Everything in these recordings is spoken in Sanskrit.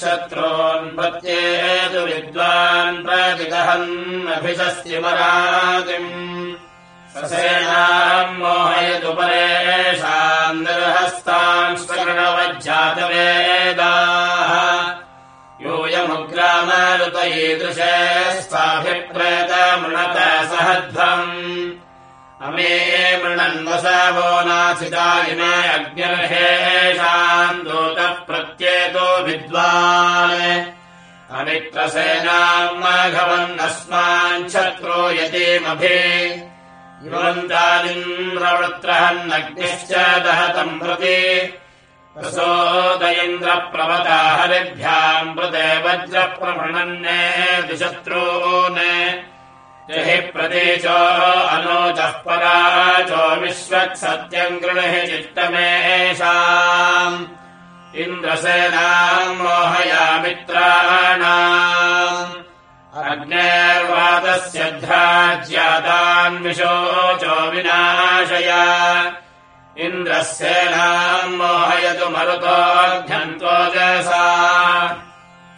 शत्रोन्पत्येतु विद्वान् प्रतिगहन्नभिषस्तिमरातिम् ससेनाम् मोहयतु परेषाम् निर्हस्ताम् स्वर्णवज्जातवेदाः यूयमुग्रामरुत ईदृशे स्वाभिप्रेतमृणत सहध्वम् अमे इमे अग्निर्हेषाम् दूतः प्रत्येतो विद्वान्। अमित्रसेनाम् माघवन्नस्मान् शत्रो यतीमभि। युवन्तालिन्द्रवृत्रहन्नग्निश्च दहतम् प्रति। प्रसोदयेन्द्रप्रवता हरिभ्याम् प्रते वज्रप्रभृणन्ने द्विशत्रून् हि प्रदेशो अनोचः पराचो विश्वक्सत्यम् गृणहि चित्तमेषाम्। इन्द्रसेनाम् मोहयामित्राणाम्। अग्नेर्वातस्य ध्राज्यातान्विशोचो विनाशय। इन्द्रसेनाम् मोहयतु मरुतोऽध्यन्त्वोजसा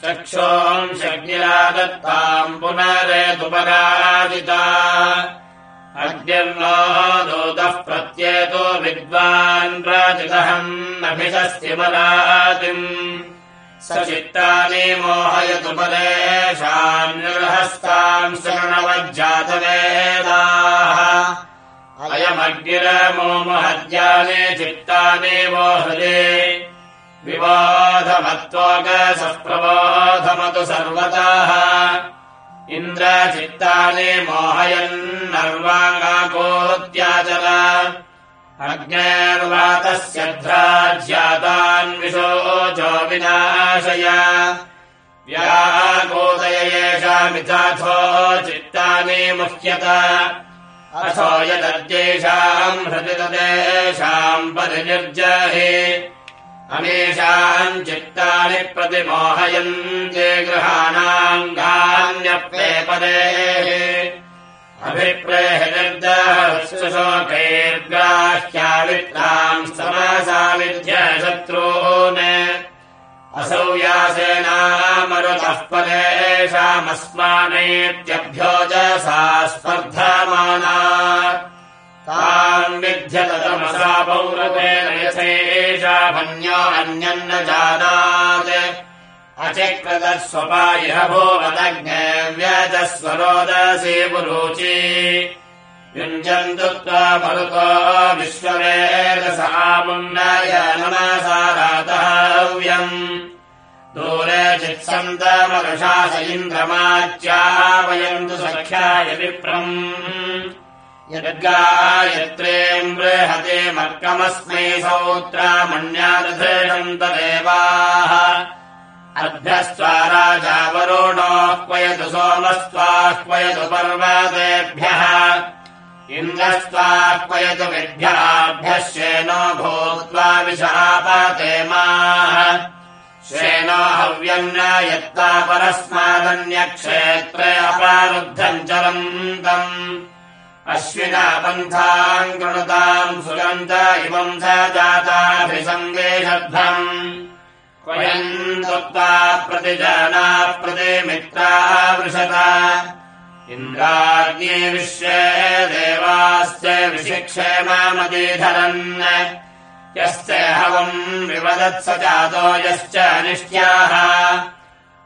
चक्षोंशज्ञा दत्ताम् पुनरेतुपराजिता अग्निर्नो दूतः प्रत्येतो विद्वान् प्राचितहन्नभिषस्तिमरातिम् स चित्तानि मोहयतु परेषाम् निर्हस्ताम् शरणवज्जातवेदाः। अयमग्निरमो महद्याने चित्तानि वो हृदे विवाधमत्वागसः प्रबोधमतु सर्वतः। इन्द्रचित्तानि मोहयन्नर्वाङ्गाकोत्याचल। अग्नेर्वातस्य ध्राज्यातान्विशोचो विनाशय। व्याकोदय येषामिथाथो चित्तानि मुह्यत। अथो यदद्येषाम् हृदि तदेषाम् परिनिर्जहे अमेषाम् चित्तानि प्रतिमोहयन्ते गृहाणाङ्गान्यप्रेपदेः अभिप्रेह निर्दहशोकैर्ग्राह्यावित्राम् समसामिध्यशत्रून् असौ यासेनामरुतः परेषामस्मानेत्यभ्योजसा स्पर्धमाना ताम् विध्यतमसा पौरतेन यथेषा भन्यो अन्यन्न जानात्। अचक्रतस्वपायिह भोवदग्ने व्यजस्वरोदसे पुरुचि। युञ्जन्तु त्वा मरुतो नमसारातव्यम् दूरे चित्सन्तमरुषास इन्द्रमाच्यावयन्तु सख्याय विप्रम् यद्गायत्रेम् बृहते मर्कमस्मै सौत्रामण्यादधेषन्तदेवाः अभ्यस्त्वा राजा वरुणोऽह्वयतु सोमस्त्वाह्वयतु पर्वतेभ्यः। इन्द्रस्त्वाह्वयतु विभ्याभ्यः श्येनो भूत्वा विशापातेमाः श्येनो हव्यम् न यत्ता परस्मादन्यक्षेत्रे अपारुद्धम् चरन्तम् अश्विना पन्थाम् कृणुताम् सुगन्ध इमम् स जाताभिसङ्गेषध्वम् क्वयम् दत्त्वा प्रतिजाना प्रतिमित्रा वृषत। इन्द्राज्ञे विश्वे देवाश्च विशिक्षे मामदीधरन् यश्च हवम् विवदत्स जातो यश्च निष्ट्याः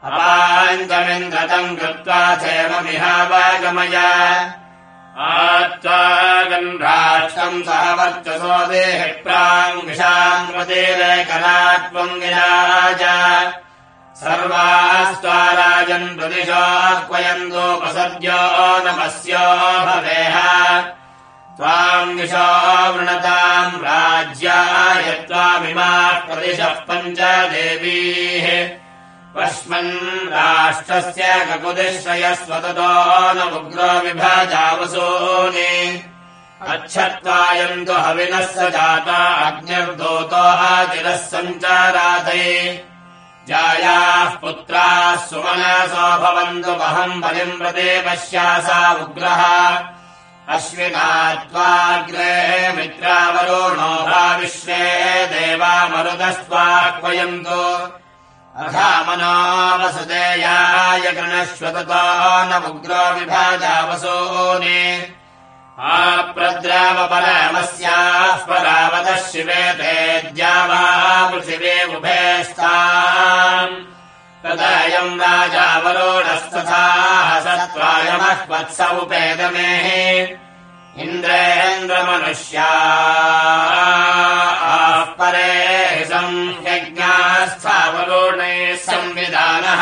अपाञ्चमिन्द्रतम् कृत्वा क्षेममिहावागमय गन्धाष्टम् सह वर्चसो देहि प्राङ्विषाम् प्रदेकलात्वम् विराज। सर्वास्त्वा राजन् प्रदिशोऽह्वयन्तोपसद्यो नमस्यो भवेह। त्वाम् विशो वृणताम् राज्याय त्वामिमाः प्रदिशः पञ्च देवीः पश्मन् राष्ट्रस्य ककुदिश्रयस्वततो न उग्रो विभाजावसूनि अच्छत्वायन्तु हविनः स जाता अग्निर्दूतो आचिरः सञ्चाराते जायाः पुत्राः सुमनसो भवन्तु वहम् बलिम् प्रति पश्यासा उग्रः। अश्विना त्वाग्रे मित्रावरुणो भा विश्वे देवा मरुदस्त्वाह्वयन्तु अधामनावसुदेयाय गृणश्वततो न उग्रो विभाजावसूनि आप्रद्रावपरामस्याः परावतः शिवे ते द्यावा पृथिवे उभेस्ता तदायम् राजावरोढस्तथाः सत्त्वायमः वत्स उपेदमेः इन्द्रेन्द्रमनुष्या परे संयज्ञास्थावरोणे संविधानः।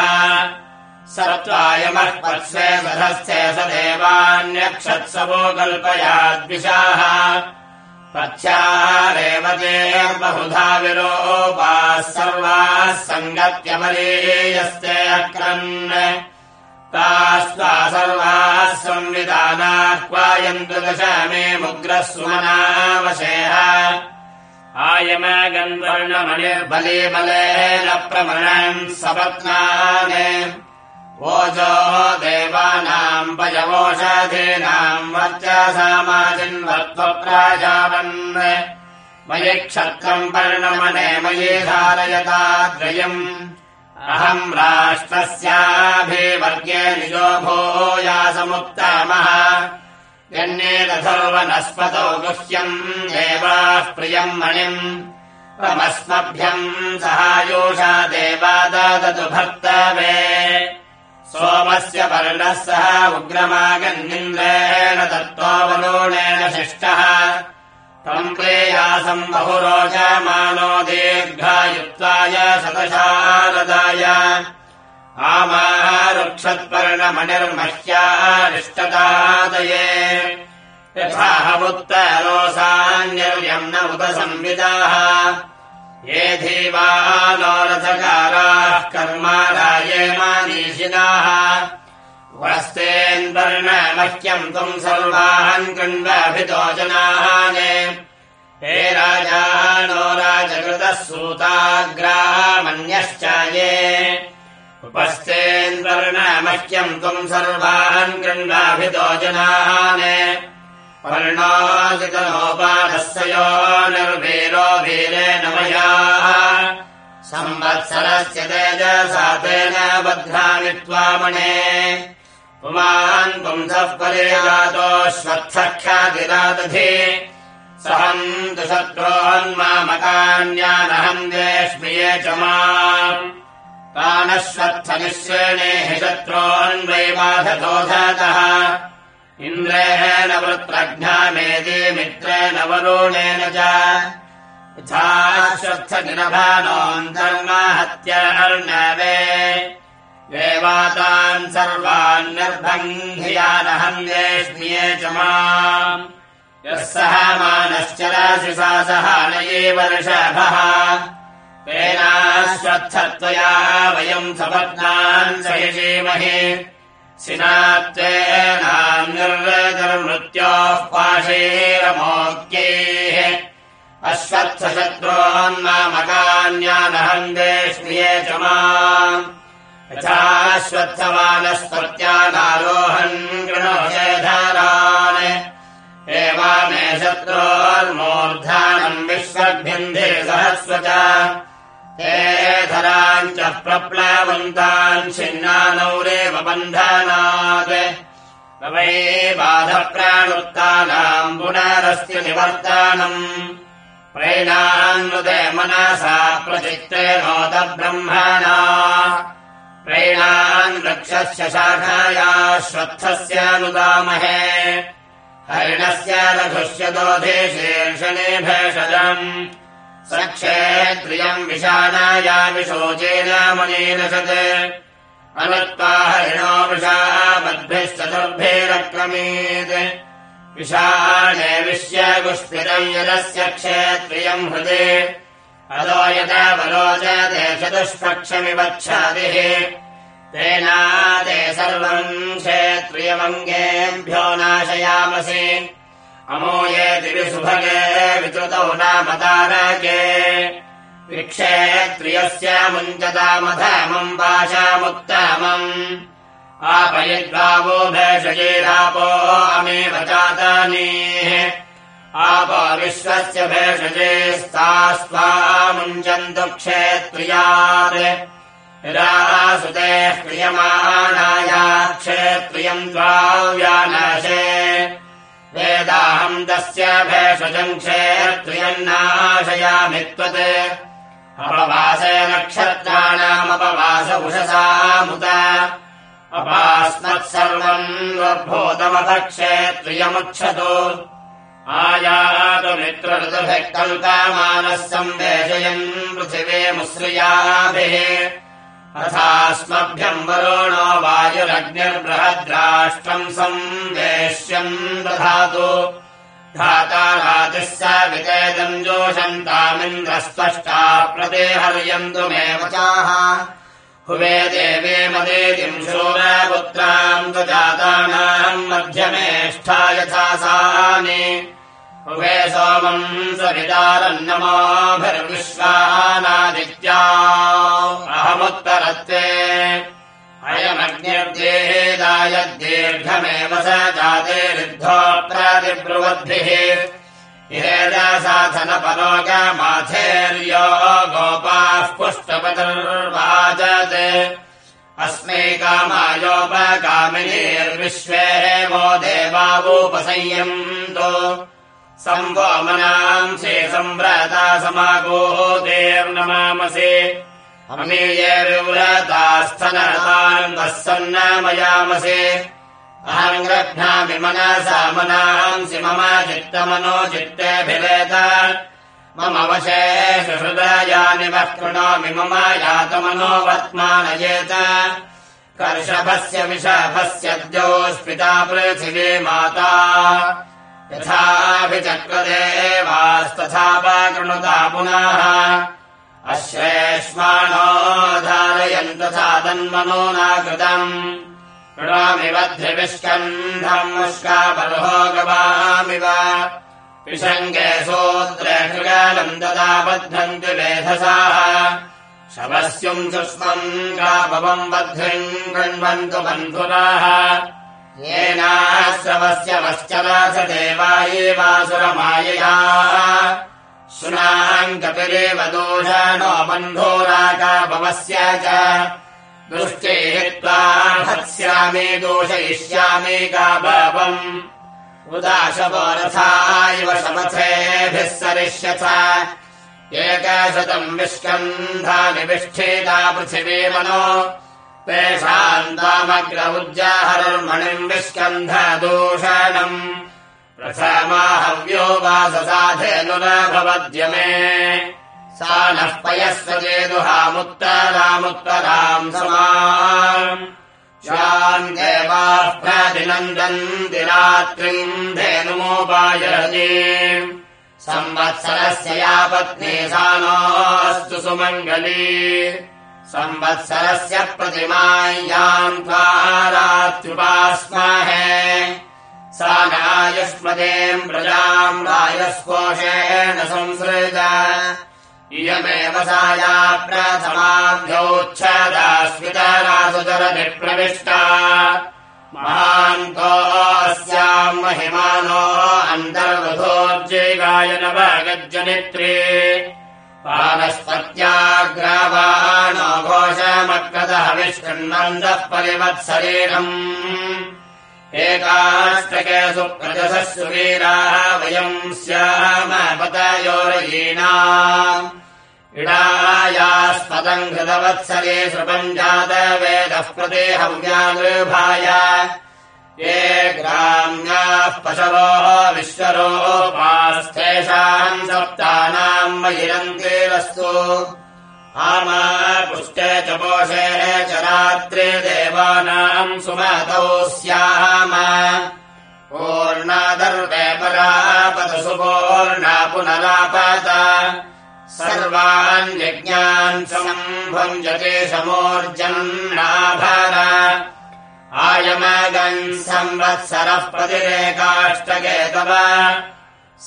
वत्से सधस्थे स देवान्यक्षत्सवो कल्पयाद्विषाः पथ्यारेवते बहुधा विलोपाः सर्वाः सङ्गत्यमरीयस्ते अक्रन्। तास्त्वा सर्वाः संविधानाः क्वायन्तु दश मे मुग्रः सुमनावशेः आयमगन्वर्णमणिर्बलीबलेन प्रमणम् सपत्नान्। ओजो देवानाम् पयवोषधीनाम् वर्चसामाजिन्वत्वप्राजावन् मयि क्षत्रम् पर्णमने मयि धारयताद्रयम् अहम् राष्ट्रस्याभिवर्गे निजो भूयासमुत्तमः यन्नेदधर्वनस्पतौ गुह्यम् देवाः प्रियम् मणिम् त्वमस्मभ्यम् सहायोषा देवा ददतु भर्तवे। सोमस्य पर्णः सह उग्रमागन्निन्द्रेण दत्त्वावलोणेन शिष्टः। त्वम् प्रेयासम् बहुरोचमानो दीर्घायुत्वाय शतशारदाय आमारुक्षत्पर्णमणिर्मह्यारिष्टदादये यथाहमुत्तरोसान्यर्यम् न उत संविदाः। ये धीवानो रथकाराः कर्माराये मानीषिणाः वस्तेन्वर्णमह्यम् त्वम् सर्वान् कृण्वभितो जनाः हे राजानो राजकृतः सूताग्रामन्यश्च ये उपस्तेन्वर्णमह्यम् त्वम् सर्वान् कृण्वाभितो जनान् पर्णादितनोपादस्य यो निर्वीरो वीरेण मयाः। संवत्सरस्य तेजसा तेन बध्नामि त्वामणे। पुमान् पुंसः ख्यातिरादधि सहम् तु शत्रोन्मामकान्यानहम् देष्मिये च माम् शत्रोन्वै बाधतोधतः इन्द्रेण वृत्रघ्नामेदि मित्रेण वरुणेन च। यथाश्वत्थगिनभानोऽन्तर्माहत्यार्णवे देवातान् सर्वान् निर्बन्धियानहम् देष्मिये च माम्। यः सह मानश्चरासि सा सहानये वर्षभः तेनाश्वत्थत्वया वयम् सपत्नान् सयजीमहि सिनात्वेनाम् निर्वृतिर्मृत्योः पाशैरमोक्यैः। अश्वत्थशत्रोन्मामकान्यानहम् देष्मिये च माम्। यथाश्वत्थमानस्पत्यानारोहन् गृणोषधारान् एवामे शत्रोर्मूर्धानम् विश्वभ्यन्धे सहस्व च हे धराम् च प्रप्लवन्तान् छिन्नानौरेव बन्धनात् वै बाधप्राणुत्तानाम् पुनरस्य निवर्तानम्। प्रैणान्नुदे मनसा प्रचित्रेणोद ब्रह्मणा प्रैणान् वृक्षस्य शाखाया श्वत्थस्यानुदामहे हरिणस्य रघुस्य दोधे शीर्षणे भेषजम् सक्षेत्रियम् विषाणाया विशोचेन मनीनशत् अनुत्वा हरिणो विषा बद्भिश्चतुर्भिरक्रमीत्। विषाणे विश्यगुष्पिरम् यदस्य क्षेत्रियम् हृदे। अदो यदा वलोचते चतुष्पक्षमिवच्छादिः। तेनादे सर्वम् क्षेत्रियमङ्गेभ्यो नाशयामसि अमूयेति विसुभगे वितृतौ नाम तारके। विक्षेत्रियस्य मुञ्चतामधमम् पाशामुत्तमम्। आपयिद्वावो भेषजेरापो अमेव चातानीः आपो विश्वस्य भेषजेस्तास्त्वा मुञ्चन्तु क्षेत्रियात्। रासुतेः क्रियमाणाय क्षेत्रियम् त्वाव्यानाशे वेदाहम् तस्य भेषजम् क्षेत्रियम् नाशयामि त्वत्। अपवासे नक्षत्राणामपवास उषसामुत अपास्मत्सर्वम् क्षेत्रियमुच्छतु आयातु मित्रऋतुभिः कल्पामानः संवेशयन् पृथिवेमुश्रियाभिः अथास्मभ्यम् वरुणो वायुरग्निर्बृहद्राष्ट्रम् संवेश्यम् दधातु। धाता रातिः स वितेदम् जोषन्तामिन्द्रस्पष्टा प्रदेहर्यन्तुमेव चाः हुवे देवे मदेतिम् शूरपुत्राम् तु जातानाम् मध्यमेष्ठा यथा सानि हुवे सोमम् सवितारन्नमोभिर्विश्वानादित्या अहमुत्तरत्वे अयमग्निर्देहेदाय दीर्घमेव स जाते ऋद्धो प्रतिब्रुवद्भिः साधनपरोगमाथेर्यो गोपाः पुष्टपतिर्वाचत्। अस्मै कामायोपकामिनीर्विश्वे वो देवावोपसंयन्तो सम्व्रता समागोतेर्नमामसे अमीये विव्रतास्थनरतान्वः सन्नामयामसे। अहम् ग्रह्णामि मनसा मनांसि मम चित्तमनो चित्तेऽभिवेद। मम वशे सुहृदयानि वः कृणोमि मम यातमनो वर्त्मानयेत। कर्षभस्य विषभस्य द्योस्पिता पृथिवी माता यथाभिचक्रदेवास्तथा कृणुता पुनः। अश्रेष्माणो धारयन् तथा तन्मनो नाकृतम्। कृणामि वध्रिविष्कन्धम् मुष्काबर्हो गवामिव। विषङ्गे सोद्रे कृगालम् तदा बध्नन्ति वेधसाः। शवस्युम् सुष्मम् गापवम् बध्रिम् कृण्वन्तु बन्धुराः येनाश्रवस्य वश्चराथ देवायेवासुरमायया सुनाङ्कपिरेव दोषाणो बन्धोराकापवस्य च। दृष्टेत्वा भत्स्यामि दोषयिष्यामि गापवम् उदाशवरथा इव शमथेभिः सरिष्यथ। एकशतम् विष्कन्धानि विष्ठेता तेषान्तामग्र उज्जाहरर्मणिम् विस्कन्धदूषणम् प्रथमाहव्यो वाससाधेनुरभवद्य मे। सा नः पयस्वजेदुहामुत्तरामुत्तराम् समा शाम् देवाः प्रतिनन्दन्ति रात्रिम् धेनुमोपायति संवत्सरस्य या पत्नी सा नोऽस्तु सुमङ्गली संवत्सरस्य प्रतिमायाम् त्वारात्युपास्महे सा नायुष्मदेम् प्रजाम् रायस्कोशेण संसृज। इयमेव साया प्रथमाभ्योच्छदास्मितरासुचरभिप्रविष्टा महान्तोऽस्याम् महिमानो अन्तर्वधोर्जयगायनवगज्जनित्रे पानस्पत्याग्रावाणो घोषमक्रदः विष्कृन्नन्दः परिवत्सरेणम् एकाष्टके सुप्रजसः सुवीराः वयम् स्याम पतयोरयीणा इडायास्पदम् घृतवत्सरे सृपम् जातवेदः प्रदेहव्यागृभाय ये ग्राम्याः पशवोः विश्वरोपास्थेषाम् सप्तानाम् महिरन्तेरस्तु आमा पुष्टे च पोषे च रात्रे देवानाम् सुमतौ स्याम। पूर्णादर्वे परापद सुपूर्णा पुनरापत। सर्वान् यज्ञान् सम्भुञ्जते समोर्जन्नाभर आयमगन् संवत्सरः प्रतिरेकाष्टके तव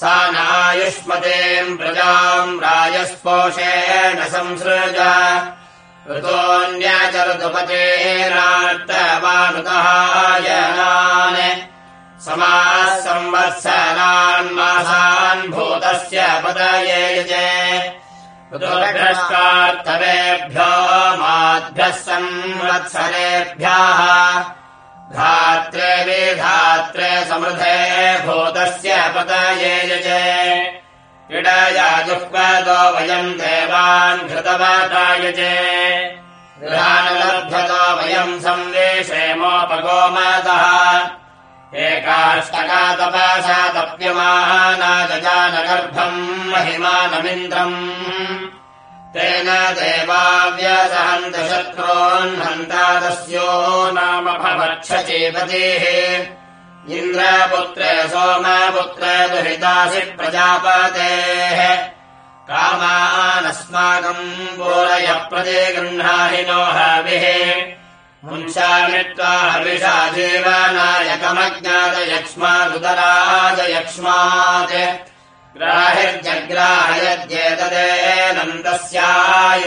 सा नायुष्मतेम् प्रजाम् राजस्पोषेण संसृज। ऋतोऽन्या च ऋतुपतेरार्तवानुतहायनान् समाः संवत्सरान् मासान् भूतस्य पदये ऋतुभ्यश्चार्थवेभ्यो मद्भ्यः संवत्सरेभ्यः धात्रे विधात्रे समृधे भूतस्य पतये यजे। क्रीडया जुह्वतो वयम् देवान् घृतवतायजे गृहानुलभ्यतो वयम् संवेशेमोपगोमतः एकाष्टका तपसा तप्यमानागजानगर्भम् महिमानमिन्द्रम्। तेन देवाव्यसहन्तशत्रोन्हन्तादस्यो नाम भवक्षचीपतेः इन्द्रपुत्रे सोमपुत्र दुहितासि प्रजापतेः। कामानस्माकम् पूरय प्रति नो हविः मुञ्चामित्वा हविषा जीवनायकमज्ञातयक्ष्मादुदराजयक्ष्मात् ग्राहिर्जग्राहयद्येतदेनन्तस्या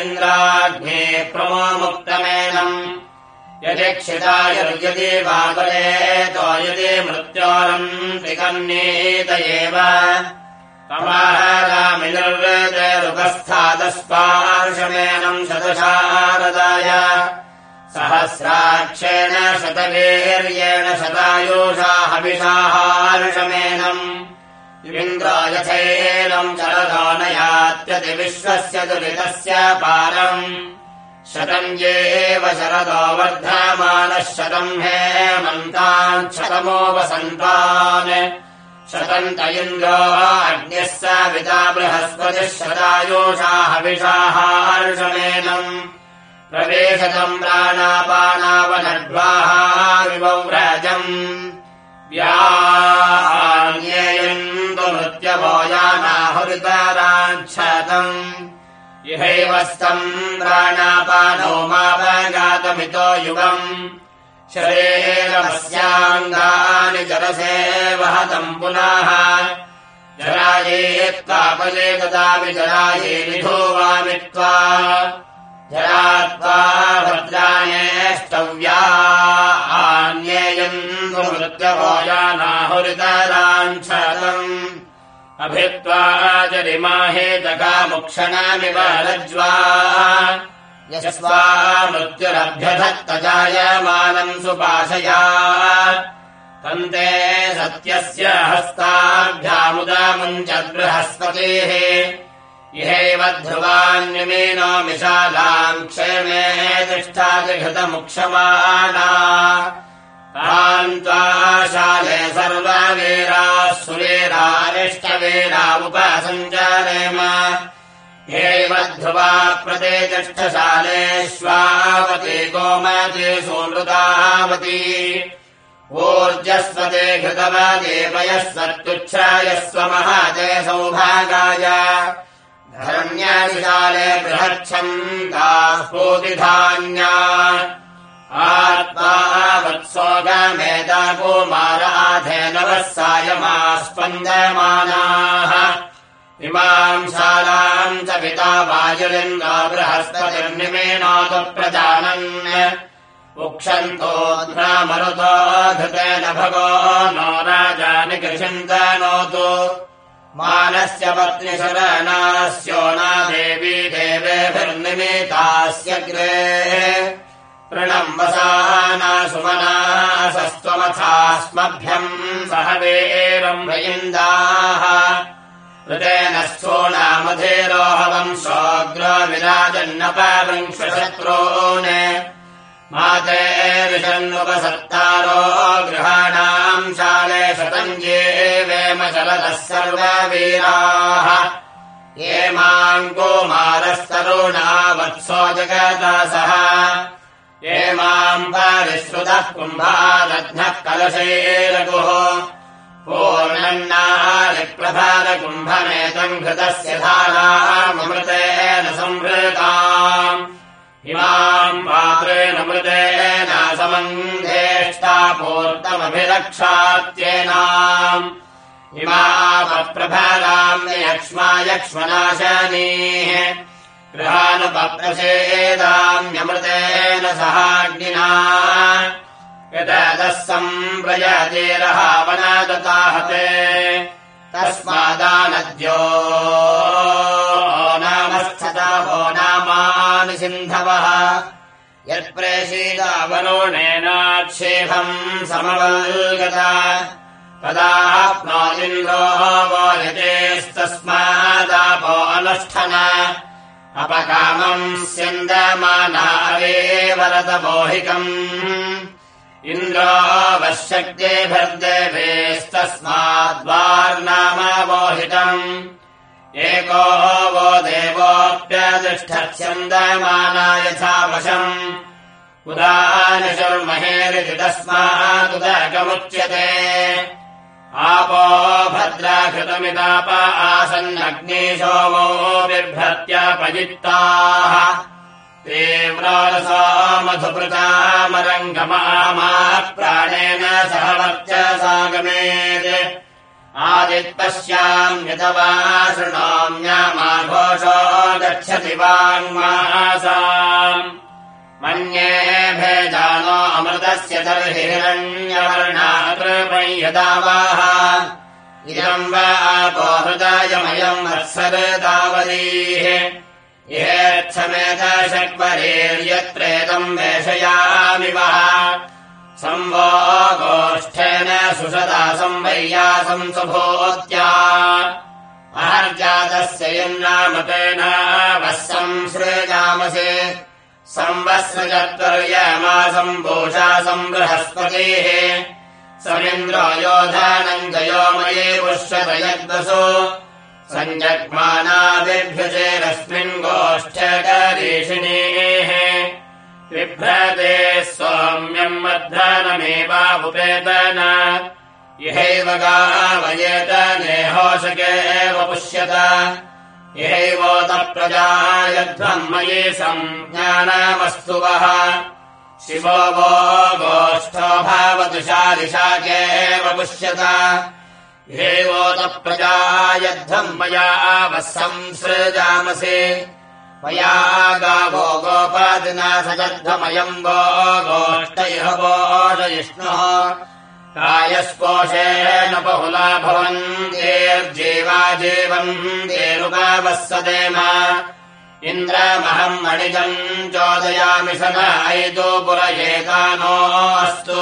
इन्द्राग्ने प्रमोमुक्तमेनम् यदि वापरेतो यदि मृत्योरम् त्रिकन्येत एव तमाहारामिनिर्वृतेरुपस्थादस्पार्शमेनम् शतशारदाय सहस्राक्षेण शतवीर्येण शतायुषा हविषाहार्षमेनम् इन्द्रायथेनम् चरदानयात्यति विश्वस्य दुरितस्य पारम्। शतम् येव शरदो वर्धमानः शतम् हेमन्तान् शतमोपसन्तान् शतन्त इन्द्रो अग्न्यः स पिता बृहस्पतिः शतायोषा हविषाहार्षमेनम् प्रवेशतम् प्राणापानावनड्वाहा विवव्रजम् व्यान्येयन्तु मृत्यभोजानाहुरितराच्छतम् इहैवस्तम् प्राणापानो मापगातमितो युगम्। शरेरमस्याङ्गानि जलसे वहतम् पुनः। जराये त्वापले ददामि जराये निधो वामित्वा जरात्वा भद्राणेष्टव्या आन्येयम् मृत्यभोजानाहुरितराञ्छतम् अभित्वा जरिमाहेतकामुक्षणामिव रज्वा यशस्वा मृत्युरभ्यधत्तजायमानम् सुपाशया तन्ते सत्यस्य हस्ताभ्यामुदामुञ्चद्बृहस्पतेः इहैव ध्रुवान्यमेनो विशालाम् क्षेमे तिष्ठादिघृतमुक्षमाणा। तान् त्वाशाले सर्ववीराः सुवीरारिष्टवीरा उपसञ्चारेम ध्रुवा प्रदेतिष्ठशालेष्वावती गोमती सोमृतावती। ऊर्जस्वते घृतवदेवयः सत्तुच्छायस्व महाते सौभागाय धरण्यादिशाले बृहच्छन्ताः स्फूतिधान्या। आत्मा वत्सोगमेता कुमाराधेनवः सायमाः स्पन्दमानाः इमाम् शालाम् च पिता वायुलिङ्गा बृहस्पतिर्निमेनातु प्रजानन् उक्षन्तो धृतेन भगो नो राजानि कृषिन्तनोतु मानस्य पत्निशरणास्यो ना देवी देवेभिर्निमितास्यग्रे प्रणम्बसाना सुमनासस्त्वमथास्मभ्यम् सह वेरम् वयिन्दाः। ऋतेन स्थो नामधेरोहवम् सोऽग्रविराजन्नपवंशत्रोन् माते गृहाणाम् शाले शतम् ये वेम चलतः सर्ववीराः। ये माम् गोमारस्तरुणा वत्सो जगदासः। ये माम् परिश्रुतः कुम्भादध्नः कलशेरगुः। पूर्णन्नारिप्रभारकुम्भमेतम् घृतस्य धारामृतेन संवृताम् इमाम् पात्रेण मृतेन समन्धेष्टापूर्तमभिरक्षात्येनाम् इमापप्रभाराम् यक्ष्मा यक्ष्मनाशनीः। गृहानुपप्रसेदाम्यमृतेन सहाग्निना। यतः सम्प्रयतेरहावनादताहते तस्मादानद्यो नामस्थता वो नामानि सिन्धवः समवल्गता बोयतेस्तस्मादापो अनुष्ठन। अपकामम् स्यन्दमानावे वरदमोहिकम् इन्द्रोवश्यक्तेभर्देवेस्तस्माद्वार्नामवोहितम् एको वो देवोऽप्यतिष्ठत्स्यन्दमाना यथा वशम् उदानिशुर्महेरिति तस्मादुदकमुच्यते आपो भद्राकृतमिताप आसन्नग्ने सोमो बिभ्रत्यापयुक्ताः तीव्रारसा मधुपृतामरङ्गमामा प्राणेन सह वर्चसागमेत् आदित्पश्याम् यतवा शृणोम्यामाघोषो गच्छति वाङ्मासाम्। मन्ये यदावाः इदम् वा आपो हृदयमयम् वत्सरदावलीः येच्छमेतशक्वरेर्यत्रेदम् वेषयामि वः संवो गोष्ठेन सुषदा संवैयासम् सुभूत्या। अहर्जातस्य यन्नामतेन वः संसृजामसे संवत्सृजत्वर्यमासम् पोषासम् बृहस्पतेः समिन्द्रो योधानम् जयोमये पुष्यत यद्वसु सञ्जग्मानादिभ्यजेरस्मिन् गोष्ठकरीषिणेः बिभ्रते सौम्यम् मध्यानमेवावुपेतन इहैव गावयेत नेहोषके एव पुष्यत। इहैवोतप्रजायध्वम् मयि सञ्ज्ञानमस्तु वः शिवो वो गोष्ठो भावतु शादिशाकेव पुष्यत। हेवोतप्रजायध्वम् मया वः संसृजामसे मया गावो गोपादिना सजध्वमयम् वो गोष्ठैह वोषयिष्णुः कायस्पोषेण बहुला भवन्त्येर्जीवा जीवन्त्येरुगावः सदेम इन्द्रमहम् मणिजम् चोदयामि स नैतो पुरयेतानोऽस्तु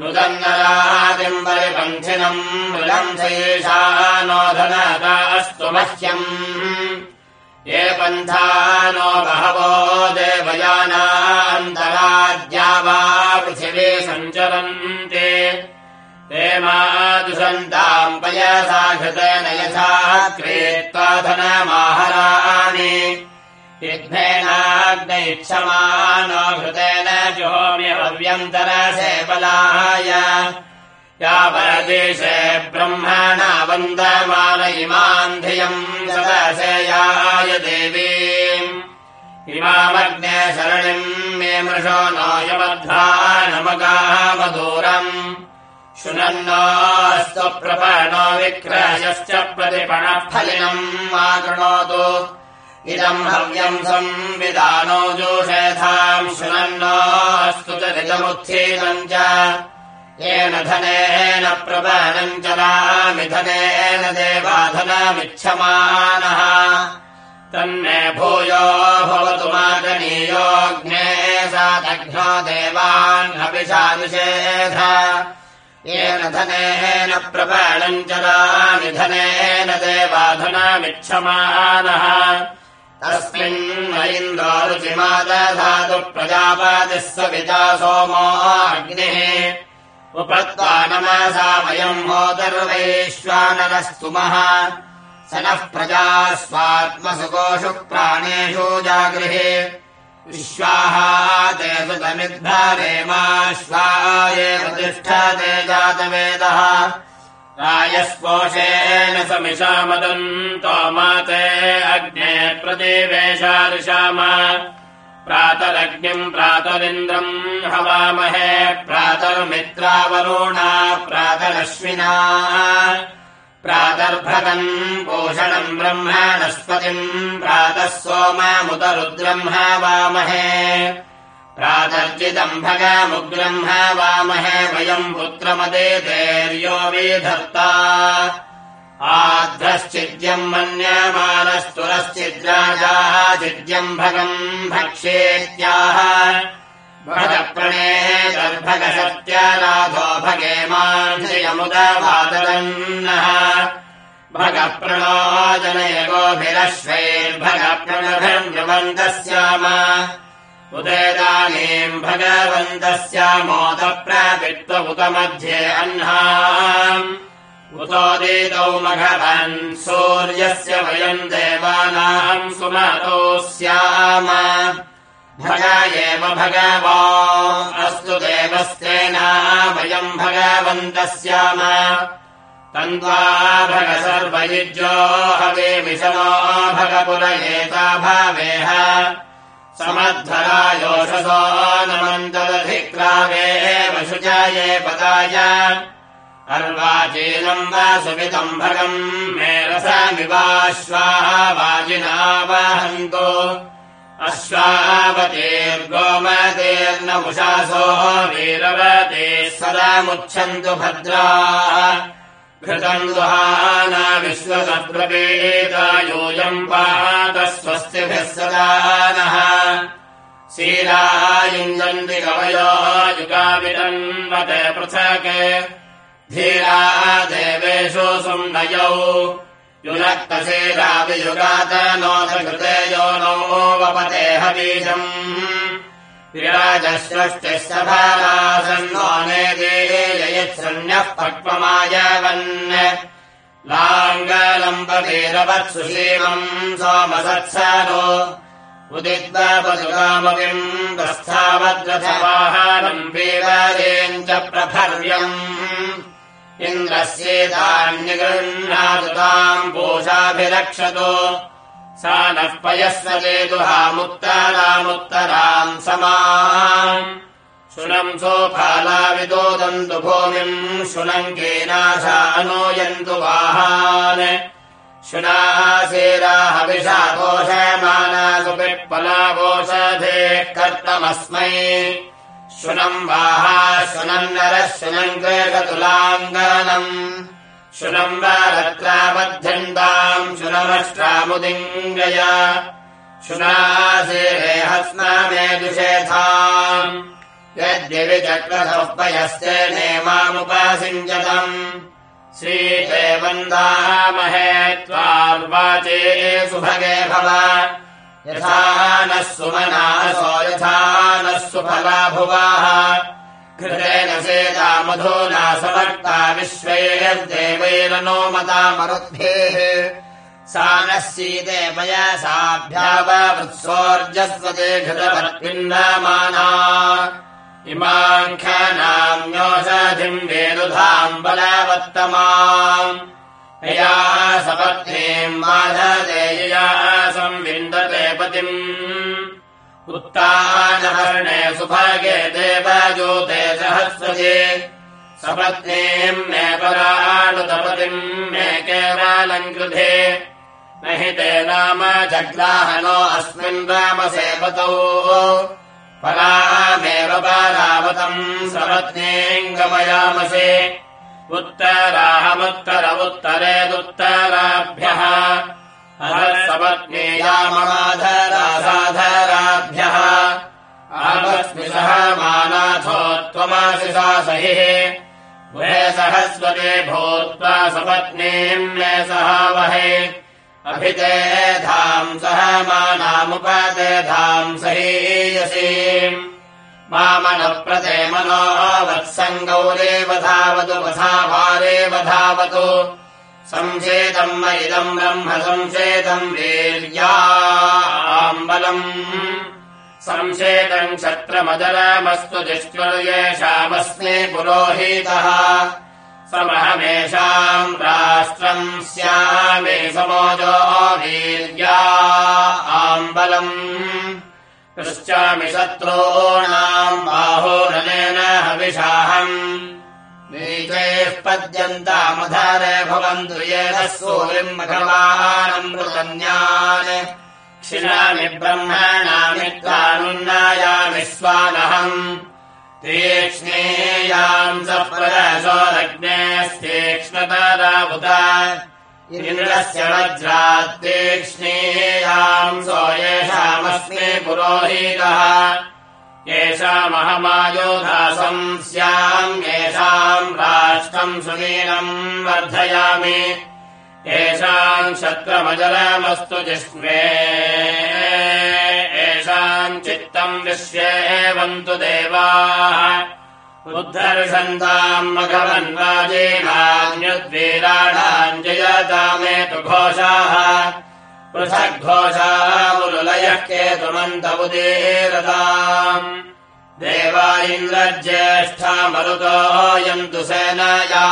नुदन्नरादिम् परिपन्थिनम् मृगम् नोधनता अस्तु मह्यम् ये पन्था नो बहवो पृथिवी सञ्चरन्ति। ते मादुषन्ताम् पयसा घृतेन यथा क्रीत्वा धनमाहराणि। विघ्नेनाग्नैक्षमानो घृतेन जोम्यव्यन्तरसे यावदेशे ब्रह्मणा वन्दमान इमाम् धियम् सदसेयाय देवी। इमामग्ने शरणिम् मे मृषो नोयमध्वानमगामदूरम् शुनन्नोऽस्तु प्रपणो विक्रयश्च प्रतिपणः फलिनम् मा कृणोतु इदम् हव्यम् संविधानो जोषेथाम् शुनन्नोऽस्तु च ऋतमुत्थीनम् च येन धनेन प्रपणम् चलामि धनेन देवाधनमिच्छमानः। तन्मे भूयो भवतु माकनीयोऽग्ने सादघ्नो देवान्नपिशानुषेध येन धनेन प्रपणम् चलामि धनेन देवाधनमिच्छमानः। इन्द्रो रुचिमादधातु प्रजापतिः सविता सोमो अग्निः उपत्वा नमसा वयम् मोदर्वैश्वानरस्तुमः स नः प्रजा स्वात्मसु कोषु प्राणेषु जागृहे। विश्वाः ते सुतमिद्धारेमाश्वाये प्रतिष्ठते जातवेदः। रायस्पोषेण समिषामदन्तो माते अग्ने प्रतिवेशादिशाम प्रातरग्निम् प्रातरिन्द्रम् हवामहे प्रातर्मित्रावरुणा प्रातरश्विना प्रातर्भगम् पोषणम् ब्रह्मणस्पतिम् प्रातः सोममुदरुद्रम् हवामहे प्रातर्जितम् भगमुग्रम् हवामहे वयम् पुत्रमदे धैर्यो विधर्ता आध्रश्चिद्यम् मन्यमानस्तुरश्चिद्राजाः चिद्यम् भगम् भक्ष्येत्याह भगप्रणे तद्भगसत्यराधो भगे माञ्जयमुदवादरन्नः भगप्रणो जनय गोभिरश्वैर्भगप्रणभिर्नृवन्तः स्याम उदेदानीम् भगवन्तस्यामोदप्रापित्व उत मध्ये अह्ना उतोदीतौ मघवन् सूर्यस्य वयम् देवानाम् सुमतो स्याम। भग एव भगवा अस्तु देवस्तेना वयम् भगवन्तः स्याम। तन्त्वा भग सर्वयुज्यो हवे विषमो भगपुर एता भावेह। समध्वरायोषसो नमन्तदधिक्रावेव शुचाये पदाय अर्वाचीनम् वा सुमितम् भगम् मे रसमिवाश्वाः वाजिना वहन्तो अश्वावतेर्गोमतेर्नमुषासो वीरवते सदामुच्छन्तु भद्राः। घृतम् दुहाना विश्वसप्रवेदा योऽयम् पातस्वस्तिभिः सदा नः। शीलायुञ्जन्ति कवयो युगावितन्वत पृथक् धीरा देवेषु सुन्दयौ युनक्तशीलाभियुगात नोत कृते यो नो वपते हवीशम् विराजसृष्टिः सभासन्नो नेदेयच्छन्यः पक्वमायवन्। लाङ्गलम्बवीरवत्सुशीमम् सोमसत्सरो। उदिद्वपदुकामविम् प्रस्थावद्रथवाहारम् वीराजेम् च प्रभर्यम् इन्द्रस्येतान्यगृह्णातु ताम् पूषाभिरक्षतु। सा नः पयस्वदेतुहामुत्तरामुत्तराम् समाम्। शुनम् सोफालाविदोदन्तु भूमिम् शुनङ्केनाशा नोयन्तु वाहान्। शुनासेराहविषाकोशमानासु पिप्पलावोषधे कर्तमस्मै शुनम् शुनन्नरः शुनम् क्रेकतुलाङ्गनम् शुनम् वा रत्राबध्यन्ताम् शुनमष्ट्रामुदिङ्गय शुनासेहस्नामे दुषेथाम् यद्यविचक्रसोपयस्ते नेमामुपासिञ्चतम् श्रीते वन्दामहे त्वार्वाचे सुभगे भव यथा नः सुमनासो यथा नः सुफला भुवाः घृतेन सेता मधुना समक्ता विश्वैर्देवैरनो मता मरुद्भिः। सा नः सीते पयसाभ्यावृत्सोर्जस्वते घृतवर्पिन्नमाना इमाम् खनाम्योषधिम् वेदुधाम् बलवत्तमाम् यया सपत्नीम् माधदेयया संविन्दते पतिम्। उत्तानहर्णे सुभागे देवजूते सहस्रजे। सपत्नीम् मे परानुतपतिम् मे केवलम् कृधे। न हि ते नाम जग्राहनो अस्मिन् रामसेवतौ परामेव परावतम् सपत्नीम् गमयामसे उत्तराहमुत्तर उत्तरेदुत्तराभ्यः सपत्नीयाममाधरासाधराभ्यः आमस्मि सह मानाथो त्वमासि सा सहिः वहे। सहस्वते भूत्वा सपत्नीम् धाम् सह मानामुपते धाम् सहीयसीम् मामनप्रते मनो वत्सङ्गौरेव धावतु वधावारेव धावतु संसेदम् मयिदम् ब्रह्म संसेदम् वीर्याम्बलम्। संसेदम् क्षत्रमदरामस्तु दिष्ट्वर्येषामस्मे पुरोहितः। समहमेषाम् राष्ट्रम् स्यामे समोजो वीर्या आम्बलम् पृच्छामि शत्रूणाम् बाहोरनेन हविषाहम्। नीचैः पद्यन्तामधारे भवन्तु येन मृतन्यान् क्षिणामि ब्रह्मणामि त्वानुन्नायामि स्वानहम् तीक्ष्णेयाम् स प्रदशो लग्नेस्तीक्ष्णतरावुत इन्द्रस्य वज्रात्तीक्ष्णीयाम् सो येषामस्मि पुरोहितः। येषामहमायोधासम् स्याम् येषाम् राष्ट्रम् सुनीलम् वर्धयामि। येषाम् शत्रमजलमस्तु जिष्मे येषाम् चित्तम् विश्वे एवन्तु देवाः उद्धर्षन्ताम् मघवन्वाजेनान्युद्वीराणाम् जयतामे तु घोषाः पृथग्घोषामुलयः केतुमन्तमुदीरताम् देवा इन्द्रज्येष्ठा मरुतोऽयन्तु सेनाया।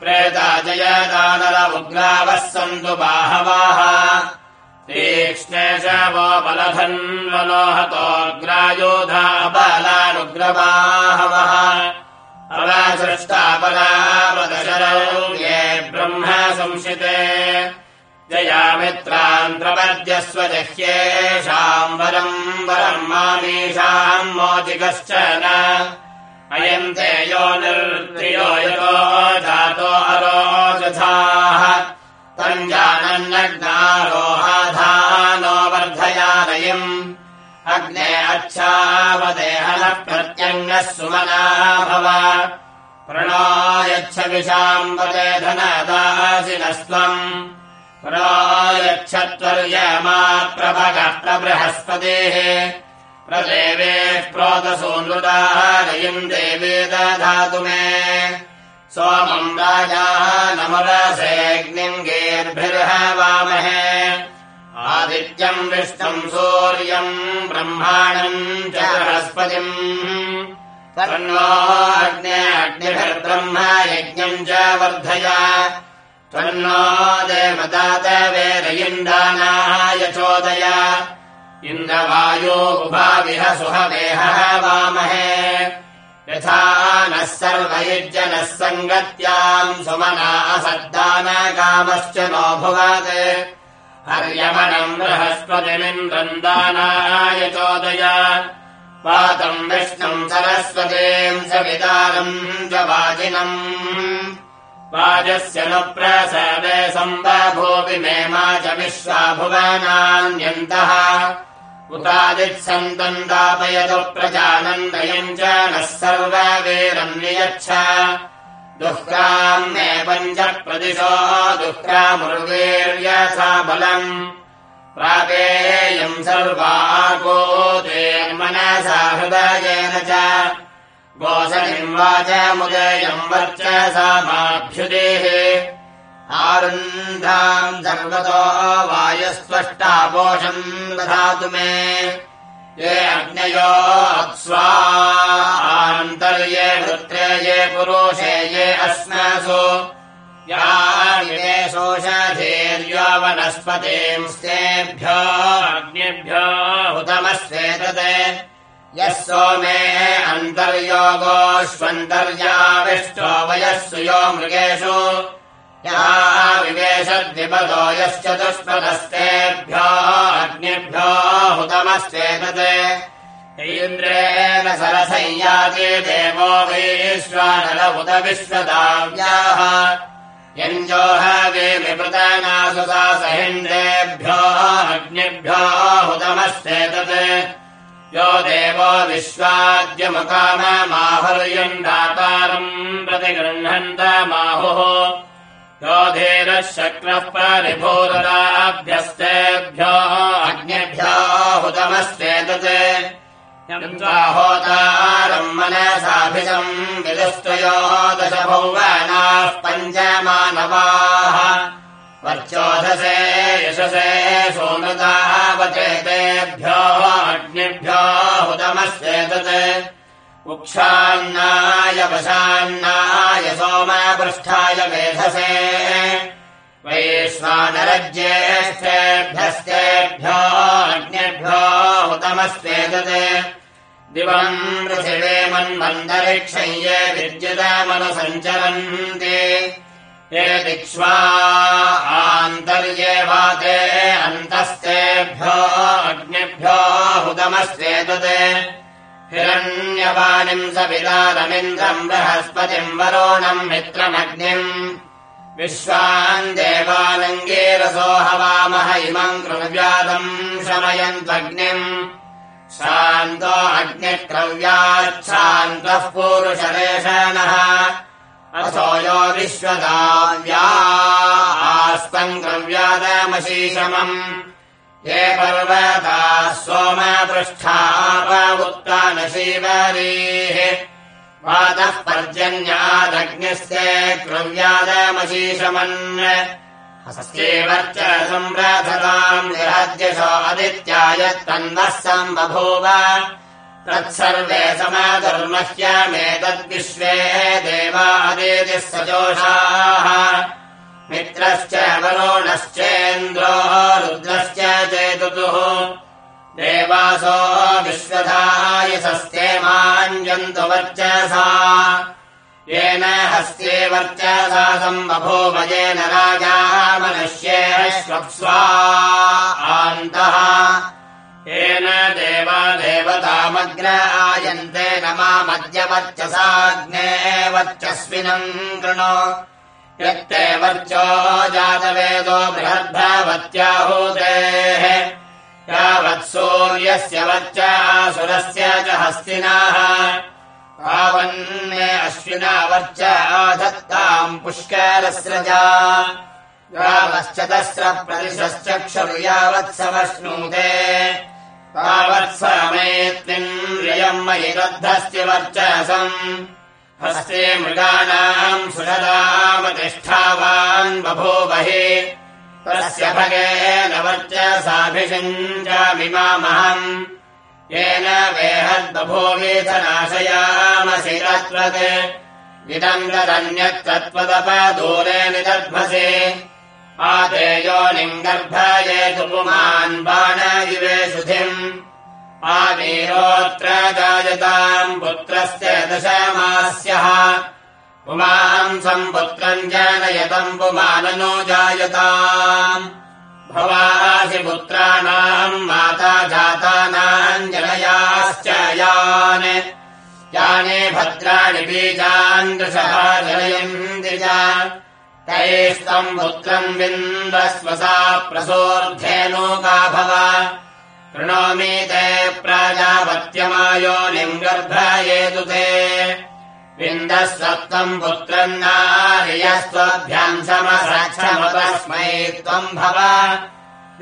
प्रेता जयदानर उग्रावः सन्तु बाहवाः तीक्ष्णेश वो बलधन्वलोहतोऽग्रायोधा बालानुग्रवाहवः अवसृष्टापरामदशरौ ये ब्रह्म संशिते। जयामित्रान्त्रपद्यस्व जह्येषाम् वरम् वरम् मामीषाम् मोचिकश्चन अयम् ते यो निर्त्रियो यतो जातो अरोजथाः तम् जानन्नग्नारोहाधानो अग्ने अच्छावदेहनः प्रत्यङ्गः सुमना भव। प्रणो यच्छविषाम् वदे धनदासिनस्त्वम्। प्रणो यच्छत्वर्यमा प्रभगः प्रबृहस्पतेः। प्रदेवे प्रोतसूनृदारयम् देवे दधातु मे सोमम् राजाः नमरसेऽग्निङ्गेर्भिर्हवामहे आदित्यम् विष्णुम् सूर्यम् ब्रह्माणम् च बृहस्पतिम्। अग्निभिर्ब्रह्म यज्ञम् च वर्धय। देवदातवेरयिन्दानाय चोदय इन्द्रवायो उभाविह सुहवेहः वामहे। यथा नः सर्वयुज्जनः सङ्गत्याम् सुमना असद्दानकामश्च नो भुवात् हर्यमनम् बृहस्पतिमिन्द्रम् दानाय चोदय। पातम् विष्णुम् सरस्वतीम् सवितारम् च वाजिनम्। वाजस्य न प्रसवे सम्बभूपि मे मा च विश्वा भुवनान्यन्तः उतादित्सन्तम् दापयतु प्रजानन्दयम् च नः सर्ववीरम् नियच्छ दुःखाम् मे पञ्च प्रदिशो दुःखामुर्वीर्यथा बलम् प्रापेयम् सर्वाकोतेर्मनसा हृदयेन च गोसनिम् वाचमुदयम् वर्चसामाभ्युदेः आरुन्धाम् सर्वतो वायुस्पष्टापोषम् दधातु मे ये अग्नयो स्वान्तर्ये वृत्रे ये पुरुषे ये अस्मासु। यामिमे शोषधीर्यो वनस्पतींस्तेभ्यो अग्निभ्यो हुतमस्वेतत् यः सोमे अन्तर्योगोष्वन्तर्याविष्टो वयः सुयो मृगेषु या विवेशद्विपदो यश्चतुष्पदस्तेभ्यो अग्निभ्यो हुतमस्वेतत् इन्द्रेण सरसंयाति देवो वैश्वानर उत विश्वदाव्याः यञ्जोहवेमिपृतानासु सा सहिन्द्रेभ्यो अग्निभ्यो हुतमस्तेतत् यो देवो विश्वाद्यमुकाममाहुर्यम् दातारम् प्रतिगृह्णन्तमाहुः यो धीरः शक्रः परिभूरदाभ्यस्तेभ्यो अग्निभ्यो हुतमस्तेतत् होतारम् मनसाभिषम् विदुष्टयो दश भौवानाः पञ्चमानवाः। वर्चोधसे यशसे सोमृतावचेतेभ्यो अग्निभ्यो हुतमस्तेतत् उक्षान्नाय वशान्नाय सोमपृष्ठाय मेधसे। वैश्वानरज्येष्ठेभ्यस्तेभ्यो अग्निभ्यो हुतमस्तेतत् दिवम् पृथिवे मन्मन्तरिक्षय्ये विद्युतमनुसञ्चरन्ति ये दिक्ष्वा आन्तर्ये वाते अन्तस्तेभ्यो अग्निभ्यो हुतमस्तेतत् हिरण्यवाणिम् सविदारमिन्द्रम् बृहस्पतिम् वरोणम् मित्रमग्निम्। विश्वान् देवानङ्गेरसो हवामह इमम् क्रव्यादम् शमयन्त्वग्निम्। शान्तो अग्निक्रव्याच्छान्तः पूरुषरेषणः असो यो विश्वदाव्या आस्तम् क्रव्यादमशीशमम् ये पर्वताः सोमपृष्ठाप उत्तानशीवरीः वातः पर्जन्यादग्निस्ते क्रव्यादमशीषमन् हस्त्येवर्च सम्राधताम् निहद्यशो आदित्याय तन्वः सम्बभूव तत्सर्वे समाधर्मह्यमेतद्विश्वे देवादितिः सजोषाः मित्रश्च वरुणश्चेन्द्रो रुद्रश्च चेतुतुः देवासो विश्वधायसस्ते माञ्जन्तु वर्चसा। येन हस्ते वर्चसा सम्बभूव येन राजा मनुष्येष्वप्स्वा आन्तः। येन देवा देवतामग्र आयन्ते न मामद्य वर्चसाग्ने वर्चस्विनम् कृणो यत्ते वर्चो जातवेदो बृहद्भवत्याहूतेः। यावत्सूर्यस्य वर्च आसुरस्य च हस्तिनाः। तावन्मे अश्विना वर्च आधत्ताम् पुष्करस्रजा यावश्चतस्र प्रतिशश्चक्षरु यावत्सवश्नूते तावत्समेत्तिन्द्रियम् मयि दद्धस्ति वर्चसम् हस्ते मृगाणाम् सुषदामतिष्ठावान् बभूवहि तस्य भगेन वर्चसाभिषिञ्जामिमामहम् येन तत्त्वत्। इदम् तदन्यत्तत्त्वदपदूरे निदध्मसि आदेयोनिम् गर्भयेतु पुमान् बाणयुवे शुधिम् आवीरोऽत्र जायताम् पुत्रस्य दशमास्यः। पुमांसम् पुत्रम् जनयतम् पुमाननो जायताम्। भवासि पुत्राणाम् माता जातानाम् जनयाश्च यान्। याने भद्राणि बीजान् दृशः जनयन्ति च। तैस्तम् पुत्रम् विन्दस्वसा प्रसोऽर्धेनोका भव कृणोमि ते प्राजापत्यमायो गर्भयेतु ते विन्दस्वत्वम् पुत्रम् नार्यस्त्वभ्याम् समसक्षमतस्मै त्वम् भव।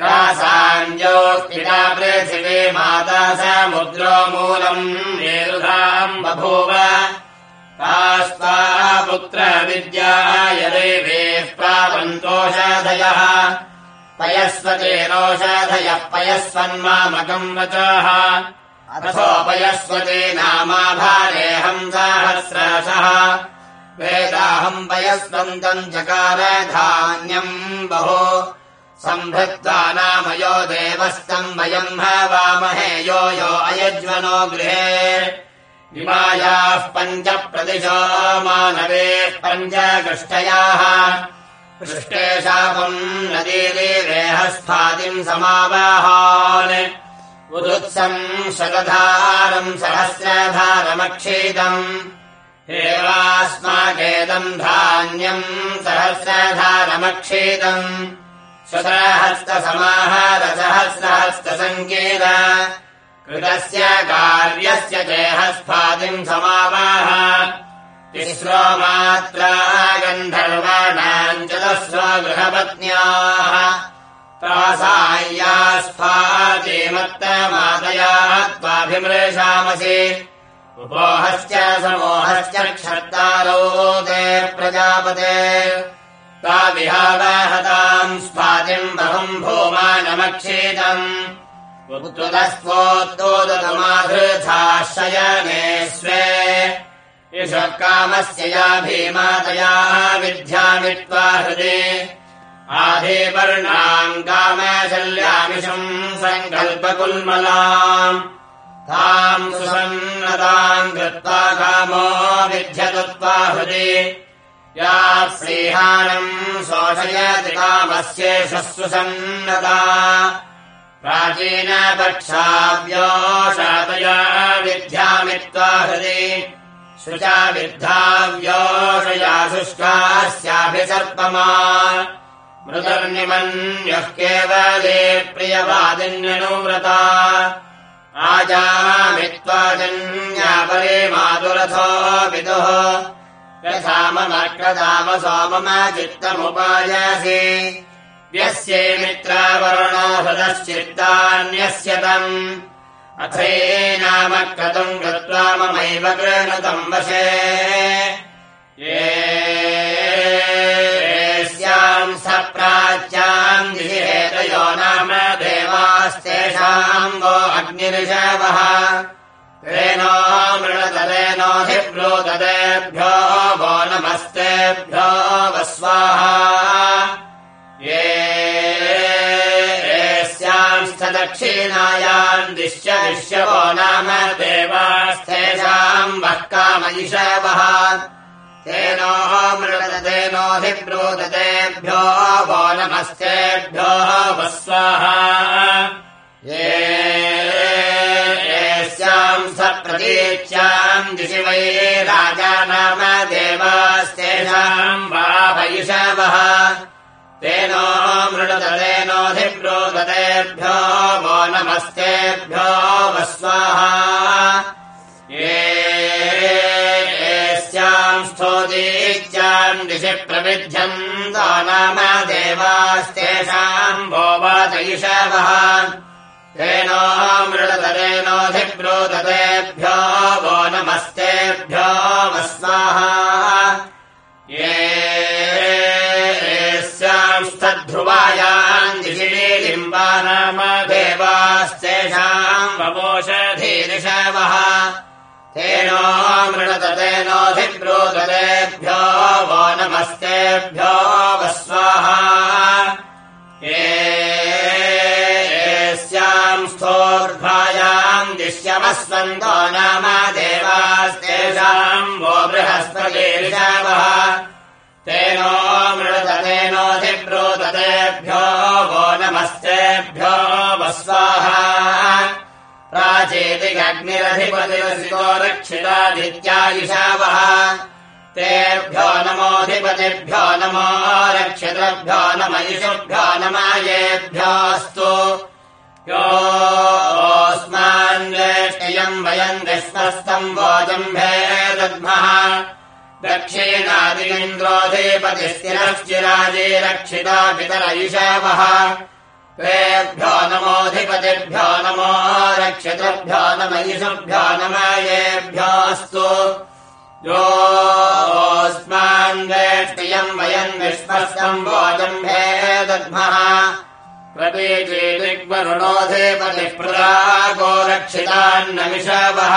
यासाञ्जोक्तिना पृथिवी माता समुद्रो मूलम् निरुधाम् बभूव। तास्त्वा पुत्रविद्याय देवेः प्रावन्तोषाधयः पयस्वतेरोषाधयः पयस्वन्मामकम् वचः अथोपयस्वते नामाभारेऽहम् सहस्रशः वेदाहम् पयस्वन्तम् चकार धान्यम् बहु। सम्भृत्वा नामयो देवस्तम् वयम् हवामहे यो यो अयज्वनो गृहे। विमायाः पञ्च प्रदिशो मानवे पञ्चगृष्टयाः पृष्टे शापम् नदीरेहस्फातिम् समावाहान्। उदुत्सम् शतधारम् सहस्रधारमक्षीतम् हेवास्माकेदम् धान्यम् सहस्रधारमक्षीतम् शतहस्तसमाहारसहस्रहस्तसङ्केत कृतस्य कार्यस्य चेहस्फातिम् समावाह तिस्रो मात्रा गन्धर्वाणाम् चतस्रो गृहपत्न्याः तासाय्यास्फातिमत्तमातया त्वाभिमृशामसि उपोहश्च समोहश्च क्षर्तारो ते प्रजापते। ता विहावहताम् स्फातिम् बहुम् भूमानमक्षीतम्। उत्तुतस्त्वोत्तोदतमाधृथाशयने स्वे कामस्य या भीमातया विद्यामित्वा हृदि। आधेपर्णाम् कामशल्यामिषम् सङ्कल्पकुल्मलाम्। ताम् सुसन्नताम् कृत्वा कामो विध्यतत्वा हृदि। या श्रीहानम् शोषयति कामस्येष सुसन्नता। प्राचीनपक्षाव्योषातया विद्यामित्वा हृदि शुचा विद्धाव्योषया शुष्कास्याभिसर्पमा मृतर्निमन्यः केवले प्रियवादिन्यनुव्रता। आजामित्वाजन्यापरे मातुरथो विदुः। यथाममर्कदाम सोमम चित्तमुपायासि व्यस्ये मित्रावरुणो हृदश्चित्तान्यस्य तम् अथैनाम क्रतुम् गत्वा ममैव कृणुतम् वशे। ये स्याम् स प्राच्याम् दिशिहेतयो नाम देवास्तेषाम् वो अग्निऋषवः तेनो मृणतदेनोऽधिब्रूतदेभ्यो वो नमस्तेभ्यो वस्वाहा दक्षिणायाम् दिश्य विश्यवो नाम देवास्तेषाम् वः कामयिषवः तेनो मृणततेनोऽधिब्रूततेभ्यो वो नमस्तेभ्यो वस्वाहा स्याम् स प्रतीच्याम् दिशि वै राजा नाम देवास्तेषाम् वापयिषवः तेनो मृणततेनोऽधिब्रूततेभ्यो वो नमस्तेभ्यो वस्वाहा। ये स्याम् स्तोतीच्याम् दिशि प्रविध्यम् ता नाम देवास्तेषाम् वो वाचयिषवः तेनो वो नमस्तेभ्यो वस्वाहा दिशिलीलिम्बा नाम देवास्तेषाम् ववोषधीरिषवः तेनो मृणततेनोऽधिब्रूततेभ्यो वो नमस्तेभ्यो वस्वाहा। ये स्याम् स्थोर्ध्वायाम् दिश्यमस्वन्तो नाम देवास्तेषाम् वो बृहस्पतिर्षवः तेनो मृणततेनोऽधिब्रूततेभ्यो वो नमस्तेभ्यो वस्वाहा। प्राचेतिगग्निरधिपतिरसितो रक्षितादित्यायुषावः। तेभ्यो नमोऽधिपतिभ्यो नमो रक्षितभ्यो नमयिषुभ्यो नमायेभ्योऽस्तु योऽस्मान्वेष्टयम् वयम् विश्वस्तम् वोजम्भे दद्मः दक्षिणादिन्द्रोऽधिपतिस्थिरश्चिराजे रक्षिता पितरयिषवः तेभ्यो नमोऽधिपतिभ्यो नमो रक्षितभ्यो नमयिषुभ्यो नमयेभ्योऽस्तु योऽस्मान्वेष्टयम् वयम् विश्वस्तम् वोजम्भे दद्मः प्रतीचेदिग्वरुणोऽधिपतिः प्रदागो रक्षितान्नमिषवः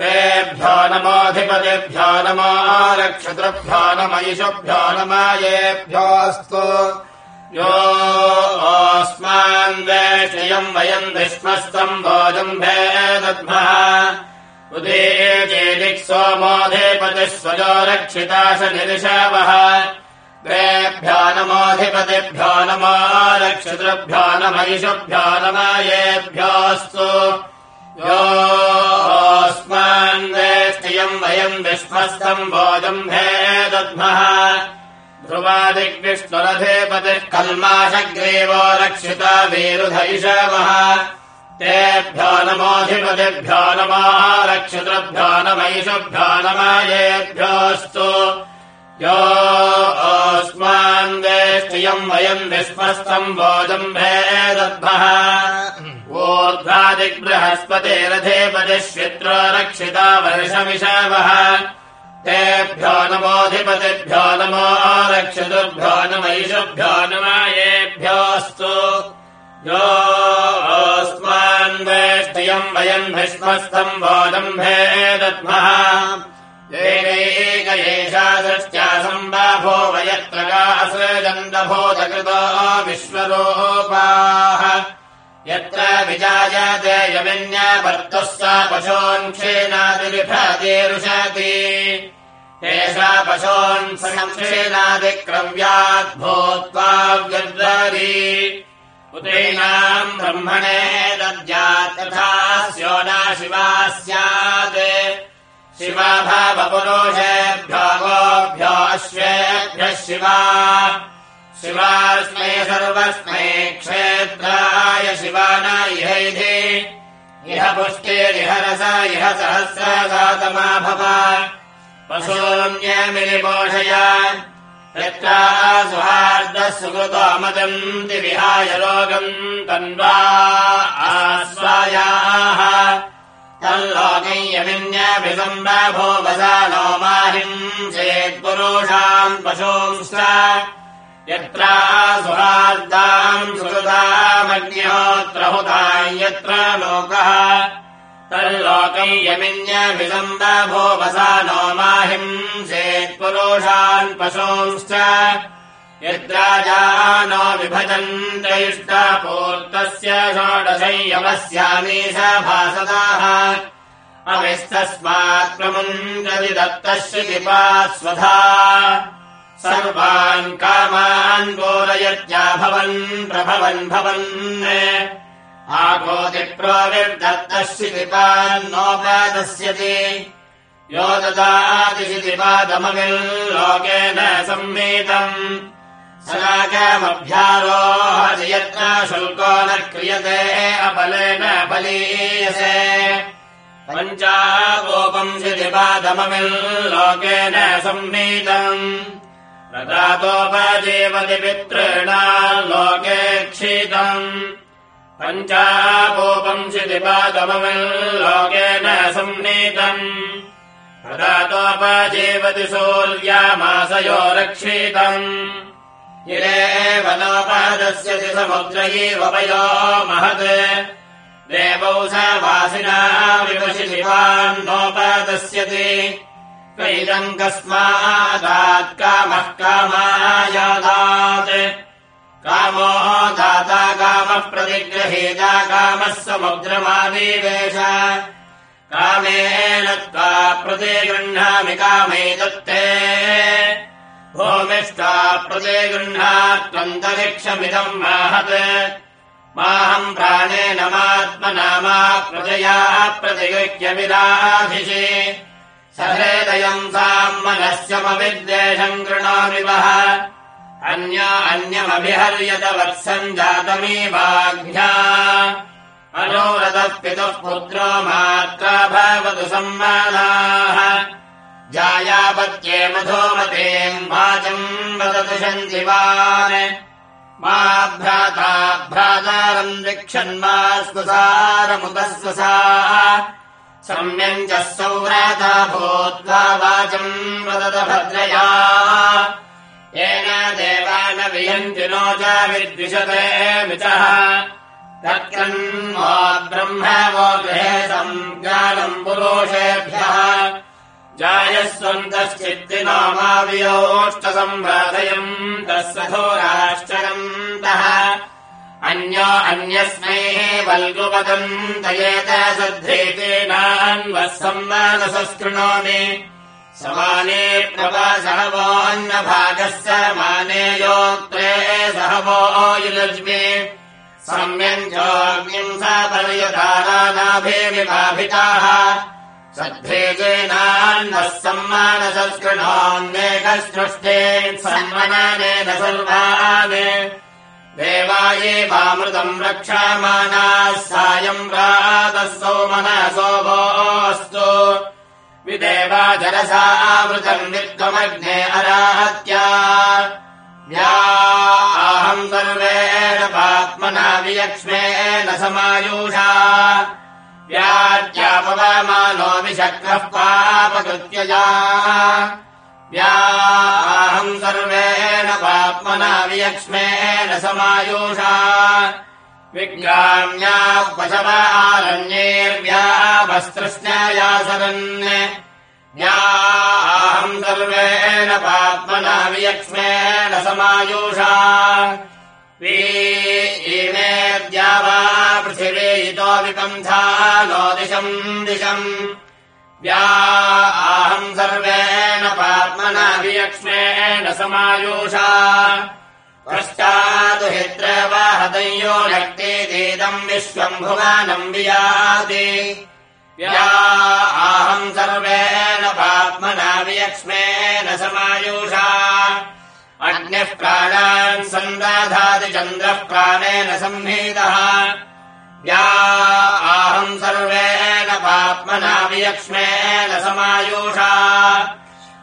तेभ्यो नमोऽधिपतिभ्यो नमो रक्षतृभ्यो नमयिषुभ्यो नमायेभ्योऽस्तु योऽस्मान्वेषयम् वयम् विश्वस्तम् भोजम्भे दद्मः उदीचेदिक् सोमोऽधिपतिः स्वजो रक्षिता रक्षतृभ्यो नमयिषुभ्यो नमायेभ्योऽस्तु योऽस्मान्वेष्टयम् वयम् विश्वस्तम् भोजम्भे दद्मः ध्रुवादिग्विष्णुरधेपतिः कल्माशग्रीवो रक्षिता वीरुधैषवः तेभ्यो नमोऽधिपतिभ्यो नमो रक्षतृभ्यो नमैषुभ्यो नमायेभ्योऽस्तु योऽस्मान्वेष्टयम् वयम् विश्वस्तम् भोजम्भे दद्मः ऊर्ध्वादिग्बृहस्पतिरधेपतिः श्वित्रो रक्षिता वर्षमिषवः। तेभ्यो नमोऽधिपतिभ्यो नमो रक्षतुभ्यो नमैषुभ्यो नमायेभ्योऽस्तु योऽस्मान्वेष्टयम् वयम् विश्वस्तम् वोदम्भे दद्मः येनैक एषा दृष्ट्या सम्बाभो वयत्रगासृजन्दभूतकृतो विश्वरूपाः। यत्र विजायते यमिन्यभर्तुः सा पशोन्क्षीणादिविभातिरुषति एषा पशोन् संक्षीणादिक्रव्याद्भूत्वा व्यद्वरी उतैनाम् ब्रह्मणे दद्यात् तथा स्योना शिवा स्यात् शिवा भाव पुरुषेभ्यो गोभ्यो अश्वेभ्यः शिवा। शिवास्मै सर्वस्मै क्षेत्राय शिवान इह। पुष्टिरिह रस इह सहस्रसातमा भव। पशून्यमिनिपोषय। यत्रा सुहार्दः सुकृतोमदन्ति विहाय रोगम् तन्वा आस्वायाः तल्लोकय्यमिन्यभिसम्बभो वसा नो माहिम् चेत्पुरुषाम् पशूंश्च। यत्रा सुहार्दाम् सुहृदामग्न्योऽत्र हुताम् यत्र लोकः। तल्लोकय्यमिन्यभिसम्बभो वसा नो माहिम् चेत्पुरुषान् पशूंश्च यद्राजानो विभजन्त इष्टापूर्तस्य षोडशय्यवस्यामी स भासदाः। अविस्तस्मात् प्रमुञ्जति दत्तस्य कृपा स्वधा। सर्वान् कामान् गोरयत्या भवन् प्रभवन् भवन्। आकोतिप्रोविर्दत्तस्य कृपान्नोपादस्यति यो ददातिशितिपादमविल्लोकेन सम्मेतम् सदाकमभ्यारोहति शुल्को न क्रियते अपलेन बलीयसे। पञ्चागोपम् शितिपादममिल्लोकेन सम्मीतम् रतातोपजीवति पितॄणाल्लोके क्षीतम्। पञ्चागोपम् शितिपादममिल्लोकेन सम्नीतम् रतातोपजीवति सूर्यामासयो रक्षीतम् गिरेव नोपादस्यति समुद्रयीवपयो महत्। देवौ स वासिना विवशि शिवान् नोपादस्यति कैदम् कस्मादात् कामः कामायादात्। कामो दाता कामः प्रतिग्रहेता कामः समुद्रमाविवेश कामेन त्वा प्रतिगृह्णामि कामे दत्ते भूमिष्ठा प्रदे गृह्णात्वन्तरिक्षमिदम् माहत्। माहम् प्राणेनमात्मनामा प्रजया प्रतिगृह्यमिराधिषे सहेदयम् साम् कृणोमि वः। अन्य अन्यमभिहर्यत वत्सम् जातमीवाघ्या। मनोरथः पितुः पुत्रो मात्रा भवतु सम्मानाः जायापत्ये मधोमतेम् वाचम् वदतु शन्तिवान् मा भ्राता भ्रातारम् मा स्पसारमुदस्वसा सम्यम् च सौव्राता भूत्वा वाचम् वदत भद्रया। येन देवा न वियन्ति नो च विद्विषते मितः। तत्कन्मो ब्रह्म वो गृहे सञ्ज्ञानम् पुरुषेभ्यः जायस्वन्तश्चित्तिनो मावियोष्टसम्बाधयम् तस्सधोराश्चरन्तः अन्यो अन्यस्मै वल्गुपदन्तयेत सद्धेतेनान्वः सम्मानसस्कृणोमि समाने प्रवासहवोऽन्नभागः समाने योक्त्रे सहवो युलज्मि सम्यम् जोग्निम् सा पर्यधारानाभिविभाभिताः सद्भेजेनान्नः सम्मानसंस्कृणान्नेकसृष्टे सन्मनानेन सर्वान् देवाये वामृतम् रक्षामानाः सायम् रातः भोऽस्तु। विदेवा जलसावृतम् वित्वमग्ने अराहत्या। व्याहम् सर्वेण पात्मना वियक्ष्मेण समायुषा व्याज्यापवामानो विशक्रः पापकृत्यया व्याहम् सर्वेण पाप्मना वियक्ष्मेण समायुषा। विग्राम्या पशवारण्येर्व्यावस्त्रस्नयासरन् व्याहम् सर्वेण पाप्मना वियक्ष्मेण समायुषा ीमेद्या वा पृथिवे इतो विपन्था नो दिशम्। दिशम् व्या आहम् सर्वेण पात्मना वियक्ष्मेण समायुषा पश्चादुहित्र वा हतयो रक्तेदम् विश्वम् भुवानम् वियाति। व्या आहम् सर्वेण पात्मना वियक्ष्मेन समायुषा सन्दाधाति चन्द्रः प्राणेन संहितः। या आहम् सर्वेण पाप्मना वियक्ष्मेन समायुषा।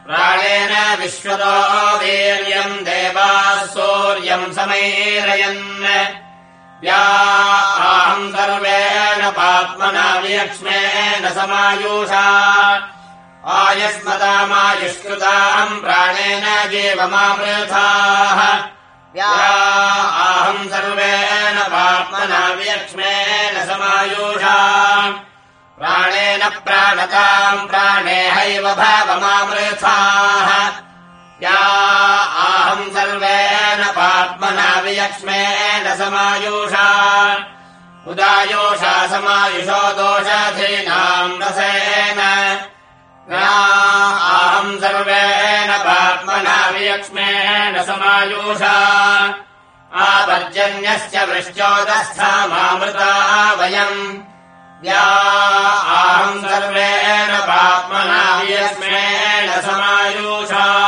प्राणेन विश्वतो वीर्यम् देवाः सूर्यम् समैरयन्। या अहम् सर्वेण पाप्मना वियक्ष्मेण समायुषा आयस्मतामायुष्कृताम् प्राणेन जीवमामृथाः या अहम् सर्वेण पाप्मना वियक्ष्मेण समायुषा। प्राणेन प्राणताम् प्राणेहैव भावमामृथाः या आहम् सर्वेण पाप्मना वियक्ष्मेन समायुषा। उदायोषा समायुषो दोषाधीनाम् रसेन आहम् सर्वेण पाप्मना वियक्ष्मेण समायुषा। आपर्जन्यस्य वृश्चोदस्था मामृता वयम्। या आहम् सर्वेण पाप्मना वियक्ष्मेण समायुषा